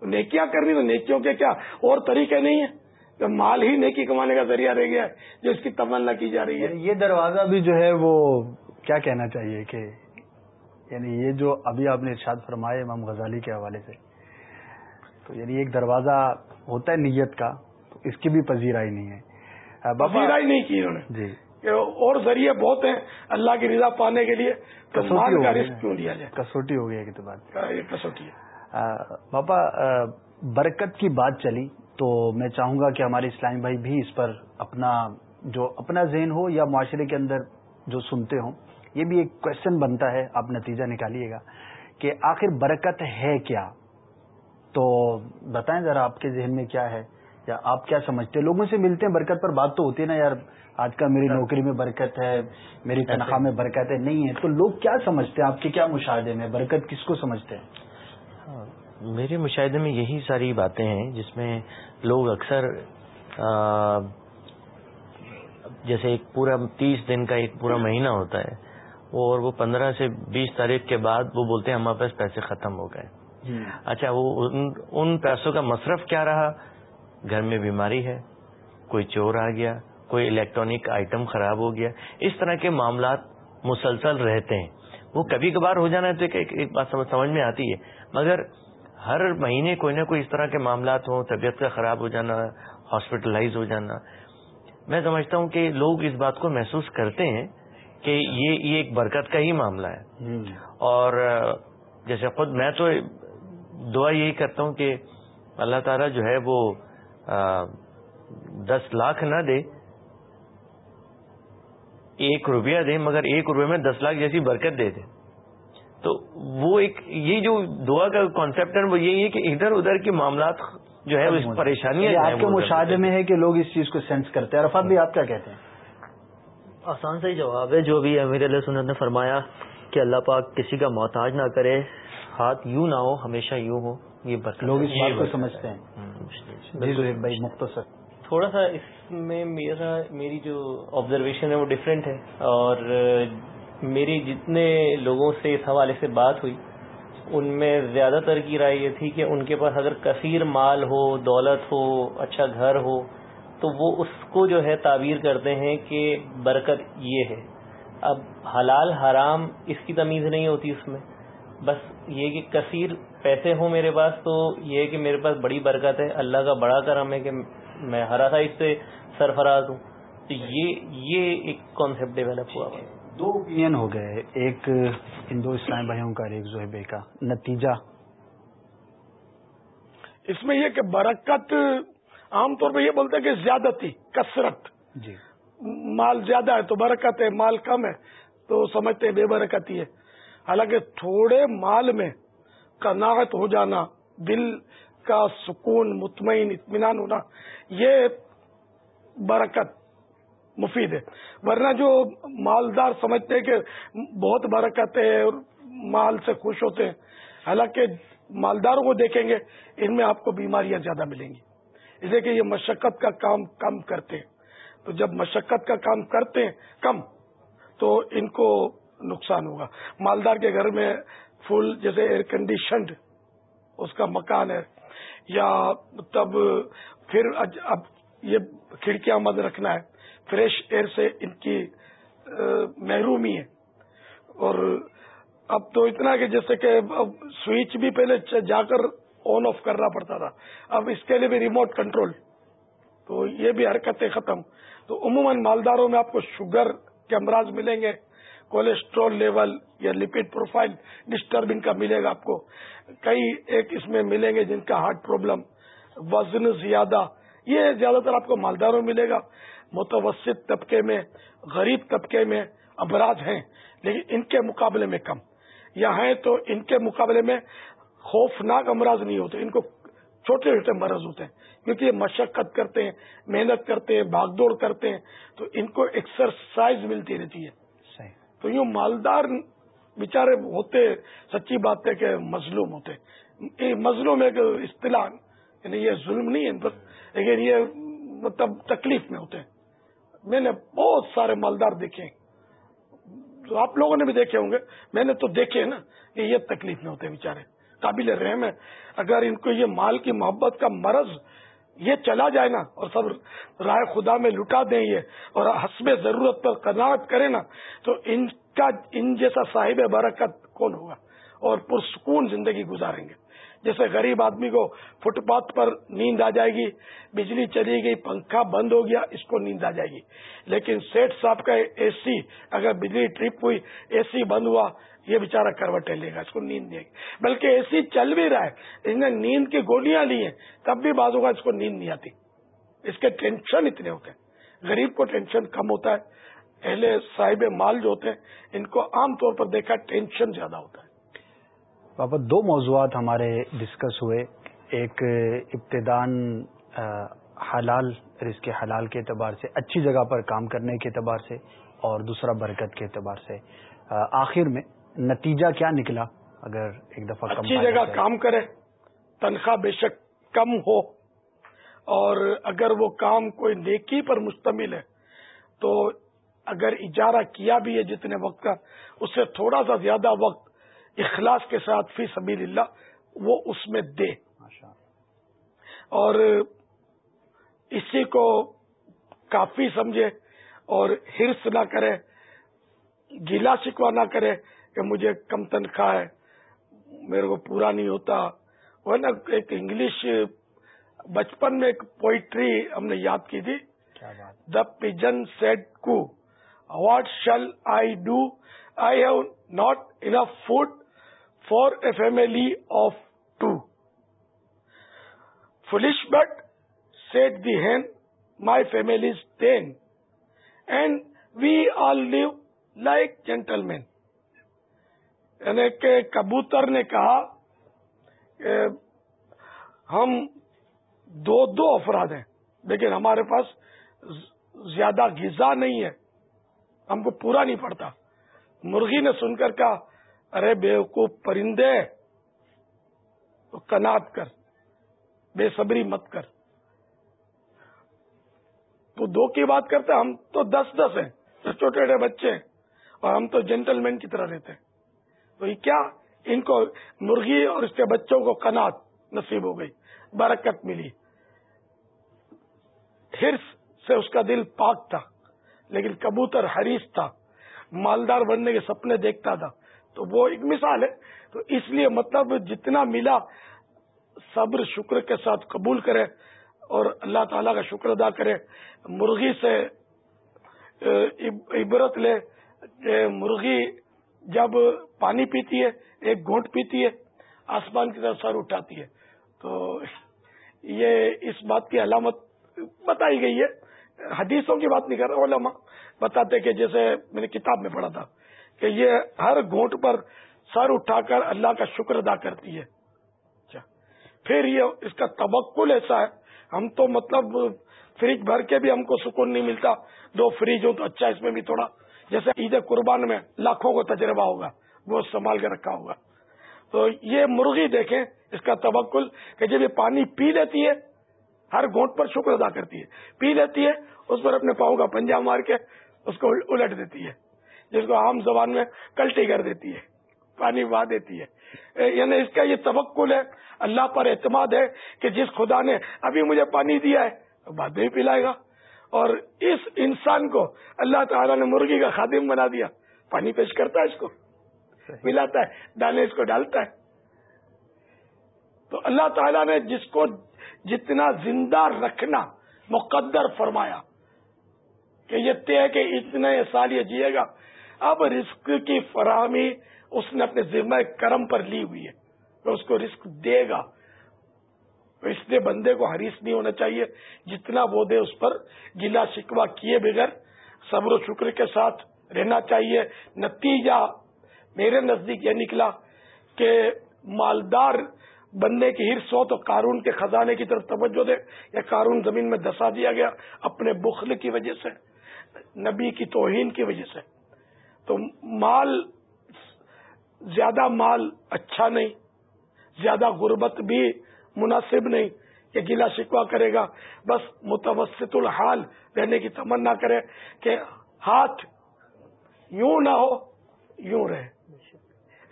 نیکیاں کرنی تو نیکیوں کے کیا اور طریقے نہیں ہیں؟ کہ مال ہی نیکی کمانے کا ذریعہ رہ گیا ہے، جو اس کی تمنا کی جا رہی ہے۔ یہ دروازہ بھی جو ہے وہ کیا کہنا چاہیے کہ یعنی یہ جو ابھی آپ نے ارشاد فرمائے امام غزالی کے حوالے سے تو یعنی ایک دروازہ ہوتا ہے نیت کا تو اس کی بھی پذیرائی نہیں ہے۔ پذیرائی نہیں کی انہوں نے۔ جی۔ اور ذریعے بہت ہیں اللہ کی رضا پانے کے لیے کیوں لیا جائے؟ کسوٹی ہو گئی ایک بات۔ کسوٹی باپا برکت کی بات چلی تو میں چاہوں گا کہ ہمارے اسلامی بھائی بھی اس پر اپنا جو اپنا ذہن ہو یا معاشرے کے اندر جو سنتے ہوں یہ بھی ایک کوشچن بنتا ہے آپ نتیجہ نکالیے گا کہ آخر برکت ہے کیا؟ تو بتائیں ذرا آپ کے ذہن میں کیا ہے؟ یا آپ کیا سمجھتے ہیں؟ لوگوں سے ملتے ہیں برکت پر بات تو ہوتی ہے نا یار آج کل میری نوکری میں برکت ہے میری تنخواہ میں برکت ہے نہیں ہے۔ تو لوگ کیا سمجھتے ہیں؟ آپ کے کیا مشاہدے میں برکت کس کو سمجھتے ہیں؟ میرے مشاہدے میں یہی ساری باتیں ہیں جس میں لوگ اکثر جیسے ایک پورا تیس دن کا ایک پورا مہینہ ہوتا ہے۔ اور وہ پندرہ سے بیس تاریخ کے بعد وہ بولتے ہیں ہمارے پاس پیسے ختم ہو گئے۔ اچھا وہ ان پیسوں کا مصرف کیا رہا؟ گھر میں بیماری ہے کوئی چور آ گیا کوئی الیکٹرانک آئٹم خراب ہو گیا۔ اس طرح کے معاملات مسلسل رہتے ہیں۔ وہ کبھی کبھار ہو جانا تو ایک بات سمجھ میں آتی ہے۔ مگر ہر مہینے کوئی نہ کوئی اس طرح کے معاملات ہوں طبیعت کا خراب ہو جانا ہاسپٹلائز ہو جانا۔ میں سمجھتا ہوں کہ لوگ اس بات کو محسوس کرتے ہیں کہ یہ یہ ایک برکت کا ہی معاملہ ہے۔ اور جیسے خود میں تو دعا یہی کرتا ہوں کہ اللہ تعالیٰ جو ہے وہ دس لاکھ نہ دے ایک روپیہ دے مگر ایک روپے میں دس لاکھ جیسی برکت دے دے۔ تو وہ ایک یہ جو دعا کا کانسیپٹ ہے وہ یہی ہے کہ ادھر ادھر کے معاملات جو ہے پریشانیاں آپ کے مشاہدے میں ہے کہ لوگ اس چیز کو سینس کرتے ہیں۔ عرفات بھی آپ کیا کہتے ہیں؟ آسان سے ہی جواب ہے جو بھی امیر علیہ سنت نے فرمایا کہ اللہ پاک کسی کا محتاج نہ کرے ہاتھ یوں نہ ہو ہمیشہ یوں ہو یہ لوگ اس بات کو سمجھتے ہیں۔ جی، بھائی مختصر۔ تھوڑا سا اس میں میرا میری جو آبزرویشن ہے وہ ڈفرینٹ ہے۔ اور میری جتنے لوگوں سے اس حوالے سے بات ہوئی ان میں زیادہ تر کی رائے یہ تھی کہ ان کے پاس اگر کثیر مال ہو دولت ہو اچھا گھر ہو تو وہ اس کو جو ہے تعبیر کرتے ہیں کہ برکت یہ ہے۔ اب حلال حرام اس کی تمیز نہیں ہوتی اس میں۔ بس یہ کہ کثیر پیسے ہوں میرے پاس تو یہ کہ میرے پاس بڑی برکت ہے۔ اللہ کا بڑا کرم ہے کہ میں ہرا تھا اس سے سرفراز ہوں۔ تو یہ یہ ایک کانسیپٹ ڈیولپ ہوا۔ دو اوپین ہو گئے۔ ایک ہندو اسلام بھائیوں کا ایک زہبے کا۔ نتیجہ۔ اس میں یہ کہ برکت عام طور پہ یہ بولتے ہیں کہ زیادتی کثرت۔ جی۔ مال زیادہ ہے تو برکت ہے مال کم ہے تو سمجھتے ہیں بے برکتی ہے۔ حالانکہ تھوڑے مال میں کناعت ہو جانا دل کا سکون مطمئن اطمینان ہونا یہ برکت مفید ہے۔ ورنہ جو مالدار سمجھتے ہیں کہ بہت برکت ہے اور مال سے خوش ہوتے ہیں حالانکہ مالداروں کو دیکھیں گے ان میں آپ کو بیماریاں زیادہ ملیں گی۔ اس لیے کہ یہ مشقت کا کام کم کرتے ہیں۔ تو جب مشقت کا کام کرتے ہیں، کم، تو ان کو نقصان ہوگا۔ مالدار کے گھر میں فل جیسے ایئر کنڈیشنڈ اس کا مکان ہے۔ یا تب پھر اب یہ کھڑکیاں بند رکھنا ہے۔ فریش ایئر سے ان کی محرومی ہے۔ اور اب تو اتنا کہ جیسے کہ اب سوئچ بھی پہلے جا کر آن آف کرنا پڑتا تھا۔ اب اس کے لیے بھی ریموٹ کنٹرول تو یہ بھی حرکتیں ختم۔ تو عموماً مالداروں میں آپ کو شوگر کے امراض ملیں گے۔ کولیسٹرول لیول یا لپڈ پروفائل ڈسٹربنگ کا ملے گا آپ کو۔ کئی ایک اس میں ملیں گے جن کا ہارٹ پرابلم وزن زیادہ، یہ زیادہ تر آپ کو مالداروں ملے گا۔ متوسط طبقے میں، غریب طبقے میں ابراج ہیں، لیکن ان کے مقابلے میں کم۔ یا ہیں تو ان کے مقابلے میں خوفناک امراض نہیں ہوتے ان کو چھوٹے چھوٹے مرض ہوتے ہیں کیونکہ یہ مشقت کرتے ہیں محنت کرتے ہیں بھاگ دوڑ کرتے ہیں تو ان کو ایکسرسائز ملتی رہتی ہے۔ تو یوں مالدار بےچارے ہوتے سچی بات ہے کہ مظلوم ہوتے۔ مظلوم ایک اصطلاح یعنی یہ ظلم نہیں ہے لیکن یہ مطلب تکلیف میں ہوتے ہیں۔ میں نے بہت سارے مالدار دیکھے آپ لوگوں نے بھی دیکھے ہوں گے میں نے تو دیکھے نا کہ یہ تکلیف میں ہوتے ہیں بےچارے قابل رحم ہے۔ اگر ان کو یہ مال کی محبت کا مرض یہ چلا جائے نا اور سب رائے خدا میں لٹا دیں یہ اور حسب ضرورت پر قناعت کرے نا، تو ان کا، ان جیسا صاحب برکت کون ہوگا؟ اور پرسکون زندگی گزاریں گے۔ جیسے غریب آدمی کو فٹ پاتھ پر نیند آ جائے گی، بجلی چلی گئی، پنکھا بند ہو گیا، اس کو نیند آ جائے گی۔ لیکن سیٹ صاحب کا اے سی، اگر بجلی ٹرپ ہوئی، اے سی بند ہوا، یہ بےچارا کروٹیں لے گا، اس کو نیند دے گی۔ بلکہ اے سی چل بھی رہا ہے، اس نے نیند کی گولیاں لی ہیں، تب بھی بازو کا اس کو نیند نہیں آتی۔ اس کے ٹینشن اتنے ہوتے ہیں۔ غریب کو ٹینشن کم ہوتا ہے، اہل صاحب مال جو ہوتے ہیں، ان کو عام طور پر دیکھا ٹینشن زیادہ ہوتا ہے۔ بابا دو موضوعات ہمارے ڈسکس ہوئے۔ ایک ابتدان حلال رزق کے حلال کے اعتبار سے اچھی جگہ پر کام کرنے کے اعتبار سے اور دوسرا برکت کے اعتبار سے۔ آخر میں نتیجہ کیا نکلا؟ اگر ایک دفعہ اچھی جگہ کام کرے تنخواہ بے شک کم ہو اور اگر وہ کام کوئی نیکی پر مشتمل ہے تو اگر اجارہ کیا بھی ہے جتنے وقت کا اس سے تھوڑا سا زیادہ وقت اخلاص کے ساتھ فی سبیل اللہ وہ اس میں دے۔ اور اسی کو کافی سمجھے اور ہرس نہ کرے گیلا شکوا نہ کرے کہ مجھے کم تنخواہ ہے میرے کو پورا نہیں ہوتا۔ وہ نا ایک انگلش بچپن میں ایک پوئٹری ہم نے یاد کی تھی۔ دا پیجن سیٹ کو what shall I do I have not enough food for a family of two. Flush but said the hen, my family's ten and we all live like gentlemen یعنی کہ کبوتر نے کہا کہ ہم دو دو افراد ہیں، لیکن ہمارے پاس زیادہ غذا نہیں ہے، ہم کو پورا نہیں پڑتا۔ مرغی نے سن کر کہا ارے بیوقوف پرندے، تو کنات کر، بے صبری مت کر۔ تو دو کی بات کرتے، ہم تو دس دس ہیں چھوٹے چھوٹے بچے ہیں، اور ہم تو جینٹل مین کی طرح رہتے ہیں۔ تو یہ کیا؟ ان کو مرغی اور اس کے بچوں کو کنات نصیب ہو گئی، برکت ملی۔ ہرس سے اس کا دل پاک تھا، لیکن کبوتر حریص تھا، مالدار بننے کے سپنے دیکھتا تھا۔ تو وہ ایک مثال ہے۔ تو اس لیے مطلب جتنا ملا، صبر، شکر کے ساتھ قبول کرے اور اللہ تعالیٰ کا شکر ادا کرے۔ مرغی سے عبرت لے۔ مرغی جب پانی پیتی ہے، ایک گھونٹ پیتی ہے، آسمان کی طرف سر اٹھاتی ہے۔ تو یہ اس بات کی علامت بتائی گئی ہے۔ حدیثوں کی بات نہیں کر رہا، علماء بتاتے کہ جیسے میں نے کتاب میں پڑھا تھا۔ کہ یہ ہر گھونٹ پر سر اٹھا کر اللہ کا شکر ادا کرتی ہے۔ اچھا پھر یہ اس کا تبکل ایسا ہے۔ ہم تو مطلب فریج بھر کے بھی ہم کو سکون نہیں ملتا۔ دو فریج ہو تو اچھا اس میں بھی تھوڑا جیسے عید قربان میں لاکھوں کو تجربہ ہوگا، وہ سنبھال کے رکھا ہوگا۔ تو یہ مرغی دیکھیں، اس کا تبکل کہ جب یہ پانی پی لیتی ہے، ہر گھونٹ پر شکر ادا کرتی ہے۔ پی لیتی ہے، اس پر اپنے پاؤں کا پنجا مار کے اس کو الٹ دیتی ہے۔ جس کو عام زبان میں کلٹی کر دیتی ہے پانی بہا دیتی ہے۔ یعنی اس کا یہ توکل ہے اللہ پر اعتماد ہے کہ جس خدا نے ابھی مجھے پانی دیا ہے بعد میں پلائے گا۔ اور اس انسان کو اللہ تعالیٰ نے مرغی کا خادم بنا دیا۔ پانی پیش کرتا ہے اس کو پلاتا ہے دانے اس کو ڈالتا ہے۔ تو اللہ تعالیٰ نے جس کو جتنا زندہ رکھنا مقدر فرمایا کہ یہ طے کہ اتنے سال یہ جیے گا۔ اب رسک کی فراہمی اس نے اپنے ذمہ کرم پر لی ہوئی ہے۔ تو اس کو رسک دے گا۔ تو اس لیے بندے کو حریص نہیں ہونا چاہیے۔ جتنا وہ دے اس پر گلا شکوا کیے بغیر صبر و شکر کے ساتھ رہنا چاہیے۔ نتیجہ میرے نزدیک یہ نکلا کہ مالدار بندے کی ہرس ہو تو قارون کے خزانے کی طرف توجہ دے۔ یا قارون زمین میں دسا دیا گیا اپنے بخل کی وجہ سے، نبی کی توہین کی وجہ سے۔ تو مال زیادہ مال اچھا نہیں، زیادہ غربت بھی مناسب نہیں کہ گلا شکوا کرے گا۔ بس متوسط الحال رہنے کی تمنا کرے کہ ہاتھ یوں نہ ہو، یوں رہے۔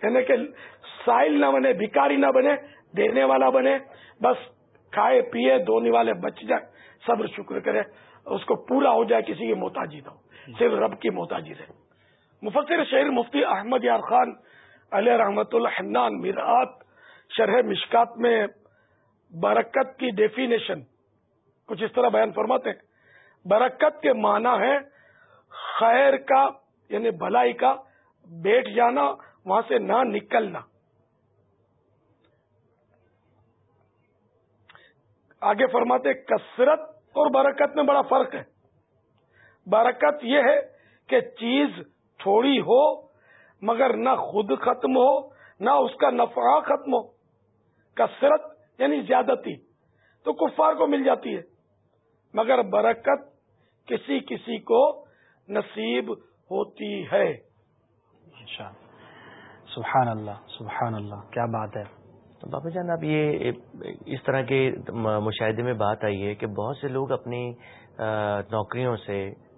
یعنی کہ سائل نہ بنے، بھکاری نہ بنے، دینے والا بنے، بس کھائے، پیے، دھونے والے بچ جائے صبر شکر کرے، اس کو پورا ہو جائے، کسی کی محتاجی نہ ہو۔ صرف رب کی محتاجی رہے۔ مفسر شہر مفتی احمد یار خان علیہ رحمت الحنان میرات شرح مشکات میں برکت کی ڈیفینیشن کچھ اس طرح بیان فرماتے ہیں۔ برکت کے معنی ہے خیر کا یعنی بھلائی کا، بیٹھ جانا، وہاں سے نہ نکلنا۔ آگے فرماتے کثرت اور برکت میں بڑا فرق ہے۔ برکت یہ ہے کہ چیز تھوڑی ہو مگر نہ خود ختم ہو نہ اس کا نفع ختم ہو کثرت یعنی زیادتی تو کفار کو مل جاتی ہے۔ مگر برکت کسی کسی کو نصیب ہوتی ہے۔ اچھا سبحان اللہ سبحان اللہ کیا بات ہے۔ بابا جان اب یہ اس طرح کے مشاہدے میں بات آئی ہے کہ بہت سے لوگ اپنی نوکریوں سے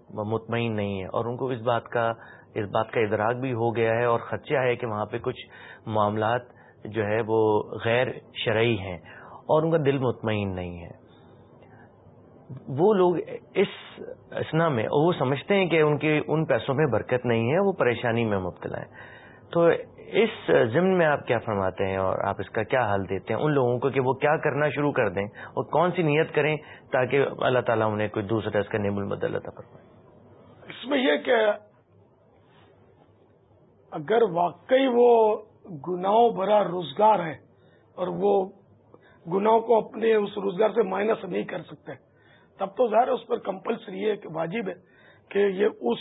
مطمئن نہیں ہیں اور ان کو اس بات کا اس بات کا ادراک بھی ہو گیا ہے اور خدشہ ہے کہ وہاں پہ کچھ معاملات جو ہے وہ غیر شرعی ہیں اور ان کا دل مطمئن نہیں ہے۔ وہ لوگ اس اسنا میں وہ سمجھتے ہیں کہ ان کے ان پیسوں میں برکت نہیں ہے، وہ پریشانی میں مبتلا ہے تو اس ضمن میں آپ کیا فرماتے ہیں اور آپ اس کا کیا حل دیتے ہیں؟ ان لوگوں کو کہ وہ کیا کرنا شروع کر دیں اور کون سی نیت کریں تاکہ اللہ تعالیٰ انہیں کوئی دوسرا اس کا نیب المدل عطا فرمائے۔ اس میں یہ کہ اگر واقعی وہ گناہوں بھرا روزگار ہے اور وہ گناہوں کو اپنے اس روزگار سے مائنس نہیں کر سکتے، تب تو ظاہر اس پر کمپلسری ہے کہ واجب ہے کہ یہ اس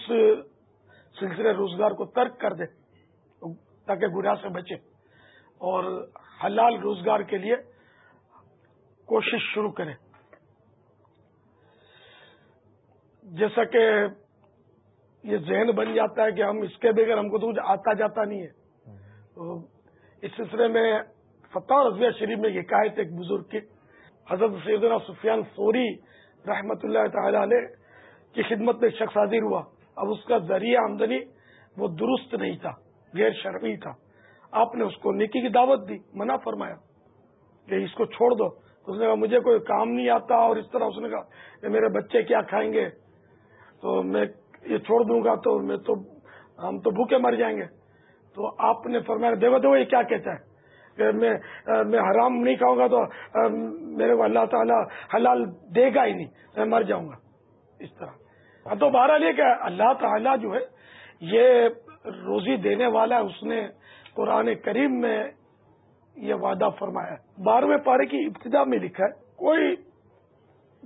سلسلے روزگار کو ترک کر دے تاکہ گناہ سے بچے۔ اور حلال روزگار کے لیے کوشش شروع کرے۔ جیسا کہ یہ ذہن بن جاتا ہے کہ ہم اس کے بغیر ہم کو تو آتا جاتا نہیں ہے۔ تو اس سلسلے میں فتح رضویہ شریف میں یہ ایک بزرگ کی حضرت سیدنا سفیان فوری رحمت اللہ تعالی علیہ کی خدمت میں شخص حاضر ہوا۔ اب اس کا ذریعہ آمدنی وہ درست نہیں تھا، غیر شرعی تھا۔ آپ نے اس کو نیکی کی دعوت دی، منع فرمایا کہ اس کو چھوڑ دو۔ تو اس نے کہا، مجھے کوئی کام نہیں آتا اور اس طرح اس نے کہا کہ میرے بچے کیا کھائیں گے؟ تو میں یہ چھوڑ دوں گا تو میں تو ہم تو بھوکے مر جائیں گے۔ تو آپ نے فرمایا دیکھو دیکھو یہ کیا کہتا ہے؟ کہ میں میں حرام نہیں کھاؤں گا تو میرے کو اللہ تعالیٰ حلال دے گا ہی نہیں، میں مر جاؤں گا۔ اس طرح۔ تو بہرحال یہ کہ اللہ تعالیٰ جو ہے، یہ روزی دینے والا ہے اس نے قرآن کریم میں یہ وعدہ فرمایا۔ بارہویں پارے کی ابتدا میں لکھا ہے، کوئی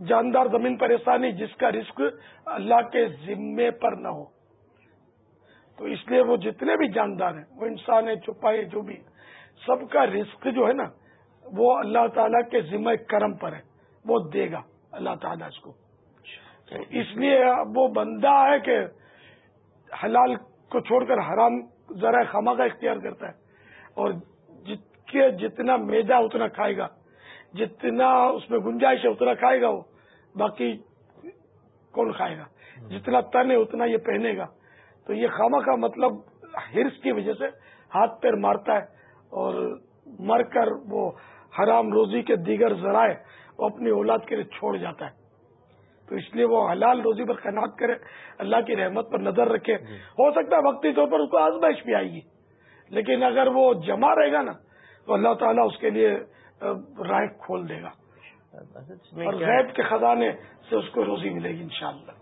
جاندار زمین پر ایسا نہیں جس کا رزق اللہ کے ذمے پر نہ ہو۔ تو اس لیے وہ جتنے بھی جاندار ہیں، وہ انسان ہے چھپائے جو بھی سب کا رزق جو ہے نا، وہ اللہ تعالیٰ کے ذمہ کرم پر ہے۔ وہ دے گا اللہ تعالیٰ اس کو۔ اس لیے وہ بندہ ہے کہ حلال کو چھوڑ کر حرام ذرا خما کا اختیار کرتا ہے اور کے جتنا میدا اتنا کھائے گا۔ جتنا اس میں گنجائش ہے اتنا کھائے گا وہ۔ باقی کون کھائے گا؟ جتنا تن ہے اتنا یہ پہنے گا۔ تو یہ خامہ کا مطلب ہرس کی وجہ سے ہاتھ پیر مارتا ہے اور مر کر وہ حرام روزی کے دیگر ذرائع وہ اپنی اولاد کے لیے چھوڑ جاتا ہے۔ تو اس لیے وہ حلال روزی پر خناط کرے اللہ کی رحمت پر نظر رکھے۔ جی۔ ہو سکتا ہے وقتی طور پر اس کو آزمائش بھی آئے گی لیکن اگر وہ جمع رہے گا نا تو اللہ تعالیٰ اس کے لیے رائے کھول دے گا۔ اور غیب کے خزانے سے اس کو روزی ملے گی انشاءاللہ۔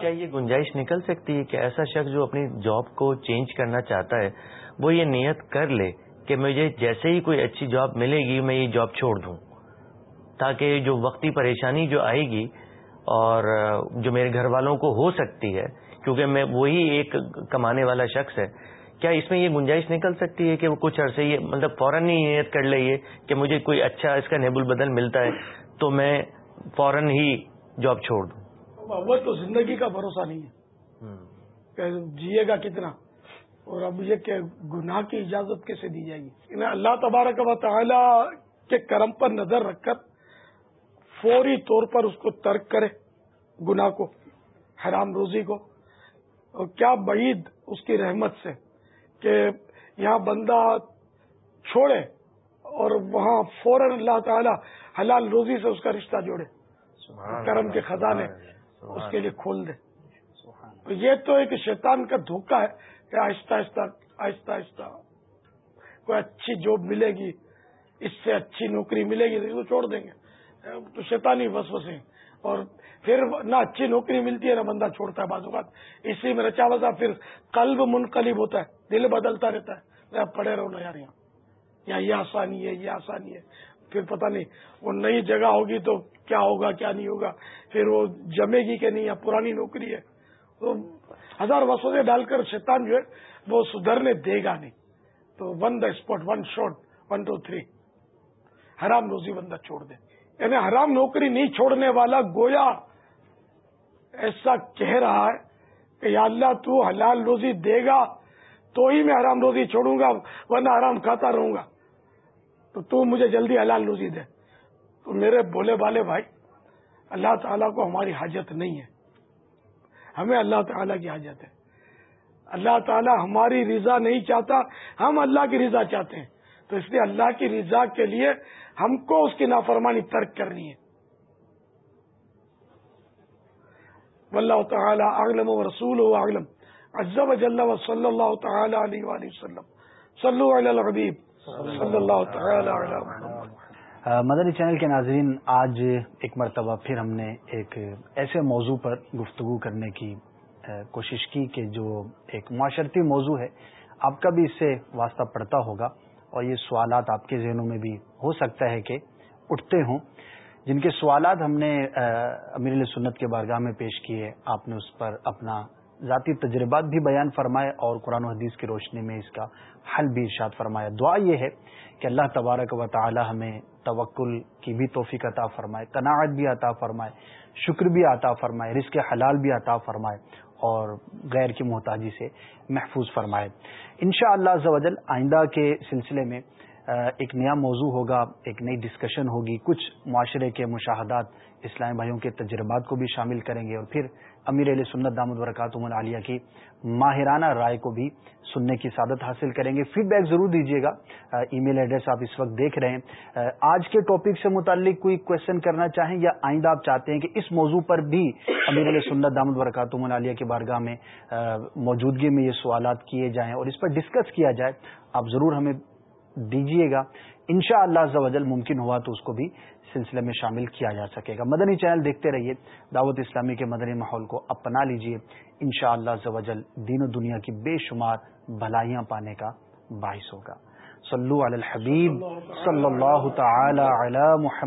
کیا یہ گنجائش نکل سکتی ہے کہ ایسا شخص جو اپنی جاب کو چینج کرنا چاہتا ہے وہ یہ نیت کر لے کہ مجھے جیسے ہی کوئی اچھی جاب ملے گی میں یہ جاب چھوڑ دوں۔ تاکہ جو وقتی پریشانی جو آئے گی اور جو میرے گھر والوں کو ہو سکتی ہے کیونکہ میں وہی ایک کمانے والا شخص ہے کیا اس میں یہ گنجائش نکل سکتی ہے کہ وہ کچھ عرصے یہ مطلب فوراً ہی نیت کر لے کہ مجھے کوئی اچھا اس کا نیب البدل ملتا ہے تو میں فوراً ہی جاب چھوڑ دوں۔ وہ تو زندگی کا بھروسہ نہیں ہے۔ کہ جیے گا کتنا؟ اور اب یہ کہ گناہ کی اجازت کیسے دی جائے گی؟ اللہ تبارک و تعالی کے کرم پر نظر رکھ کر فوری طور پر اس کو ترک کرے گناہ کو حرام روزی کو۔ اور کیا بعید اس کی رحمت سے؟ کہ یہاں بندہ چھوڑے اور وہاں فوراً اللہ تعالی حلال روزی سے اس کا رشتہ جوڑے کرم کے خزانے اس کے لیے کھول دے۔ یہ تو ایک شیطان کا دھوکہ ہے کہ آہستہ آہستہ آہستہ آہستہ کوئی اچھی جاب ملے گی اس سے اچھی نوکری ملے گی تو چھوڑ دیں گے۔ تو شیطانی وسوسے اور پھر نہ اچھی نوکری ملتی ہے، نہ بندہ چھوڑتا ہے بعض اوقات اسی میں رچا بسا پھر قلب منقلب ہوتا ہے، دل بدلتا رہتا ہے۔ پڑے رہو نا یار یہاں۔ یا یہ آسانی ہے، یہ آسانی ہے۔ پھر پتہ نہیں، وہ نئی جگہ ہوگی تو کیا ہوگا، کیا نہیں ہوگا۔ پھر وہ جمے گی کہ نہیں یا پرانی نوکری ہے۔ تو ہزار وسوسے ڈال کر شیطان جو ہے، وہ سدھرنے دے گا نہیں۔ تو on the spot one shot one two three حرام روزی بندہ چھوڑ دے۔ یعنی حرام نوکری نہیں چھوڑنے والا گویا ایسا کہہ رہا ہے کہ یا اللہ تو حلال روزی دے گا، تو ہی میں حرام روزی چھوڑوں گا، ورنہ حرام کھاتا رہوں گا۔ تو تو مجھے جلدی حلال روزی دے۔ تو میرے بولے والے بھائی، اللہ تعالیٰ کو ہماری حاجت نہیں ہے۔ ہمیں اللہ تعالیٰ کی حاجت ہے۔ اللہ تعالیٰ ہماری رضا نہیں چاہتا، ہم اللہ کی رضا چاہتے ہیں۔ تو اس لیے اللہ کی رضا کے لیے ہم کو اس کی نافرمانی ترک کرنی ہے۔ واللہ تعالی اعلم و رسول و عالم عزب جل و صلی اللہ تعالی علیہ وآلہ وسلم. صلو علی الحبیب. صلی اللہ تعالی علی مدنی چینل کے ناظرین، آج ایک مرتبہ پھر ہم نے ایک ایسے موضوع پر گفتگو کرنے کی کوشش کی کہ جو ایک معاشرتی موضوع ہے، آپ کا بھی اس سے واسطہ پڑتا ہوگا اور یہ سوالات آپ کے ذہنوں میں بھی ہو سکتا ہے کہ اٹھتے ہوں۔ جن کے سوالات ہم نے امیر سنت کے بارگاہ میں پیش کیے، آپ نے اس پر اپنا ذاتی تجربات بھی بیان فرمائے اور قرآن و حدیث کی روشنی میں اس کا حل بھی ارشاد فرمایا۔ دعا یہ ہے کہ اللہ تبارک و تعالی ہمیں توکل کی بھی توفیق عطا فرمائے قناعت بھی عطا فرمائے، شکر بھی عطا فرمائے، رزق حلال بھی عطا فرمائے اور غیر کی محتاجی سے محفوظ فرمائے۔ انشاء اللہ آئندہ کے سلسلے میں ایک نیا موضوع ہوگا، ایک نئی ڈسکشن ہوگی، کچھ معاشرے کے مشاہدات اسلامی بھائیوں کے تجربات کو بھی شامل کریں گے اور پھر امیر علیہ سنت دامد برکاتم العالیہ کی ماہرانہ رائے کو بھی سننے کی سعادت حاصل کریں گے۔ فیڈ بیک ضرور دیجیے گا۔ ای میل ایڈریس آپ اس وقت دیکھ رہے ہیں۔ آج کے ٹاپک سے متعلق کوئی کوشچن کرنا چاہیں یا آئندہ آپ چاہتے ہیں کہ اس موضوع پر بھی امیر علیہ سنت دامد برکاتم العالیہ کی بارگاہ میں موجودگی میں یہ سوالات کیے جائیں اور اس پر ڈسکس کیا جائے، آپ ضرور ہمیں دیجیے گا۔ ان شاء اللہ ممکن ہوا تو اس کو بھی سلسلے میں شامل کیا جا سکے گا۔ مدنی چینل دیکھتے رہیے۔ دعوت اسلامی کے مدنی ماحول کو اپنا لیجیے ان شاء اللہ دین و دنیا کی بے شمار بھلائیاں پانے کا باعث ہوگا۔ صلو علی الحبیب، صلی اللہ تعالی علی محمد۔